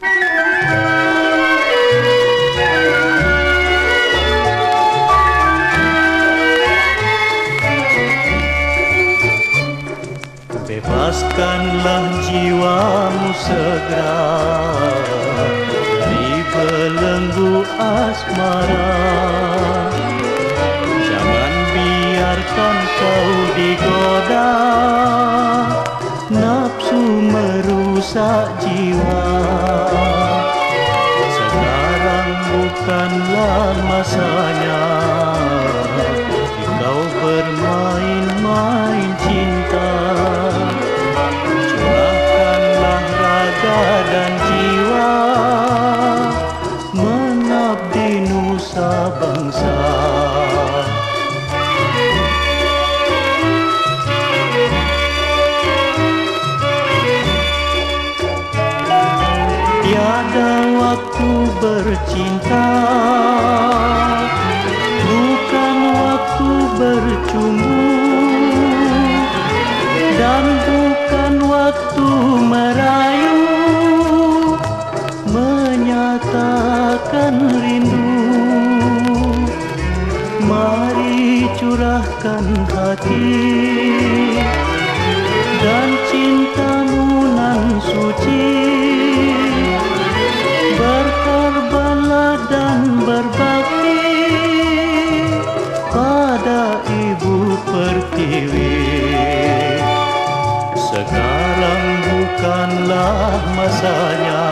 Bebaskanlah jiwamu segera. Dari belenggu asmara. Jangan biarkan kau digoda bukanlah masanya Kau bermain-main cinta. Curahkanlah raga dan jiwa. Mengabdi nusa bangsa waktu bercinta. Bukan waktu bercumbu. Dan bukan waktu merayu. Menyatakan rindu. Mari curahkan hati. Dan cintamu nan suci Sekarang bukanlah masanya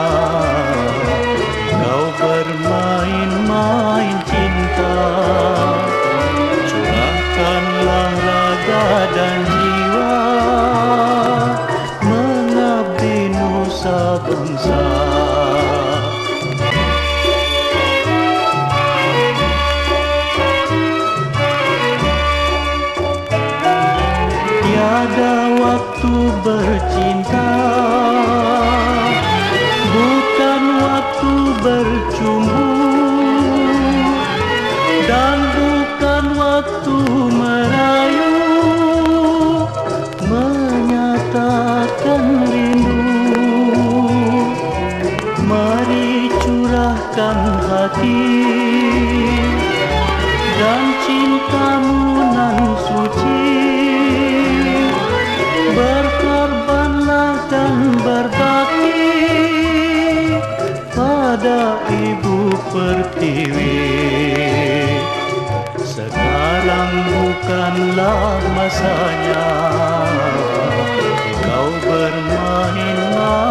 kau bermain-main cinta. Curahkanlah raga dan jiwa mengabdi nusa bangsa. Tiada waktu bercinta. Bukan waktu bercumbu. Dan bukan waktu merayu. Menyatakan rindu. Mari curahkan hati. Dan cintamu pada ibu pertiwi. Sekarang bukanlah masanya kau bermain-main cinta.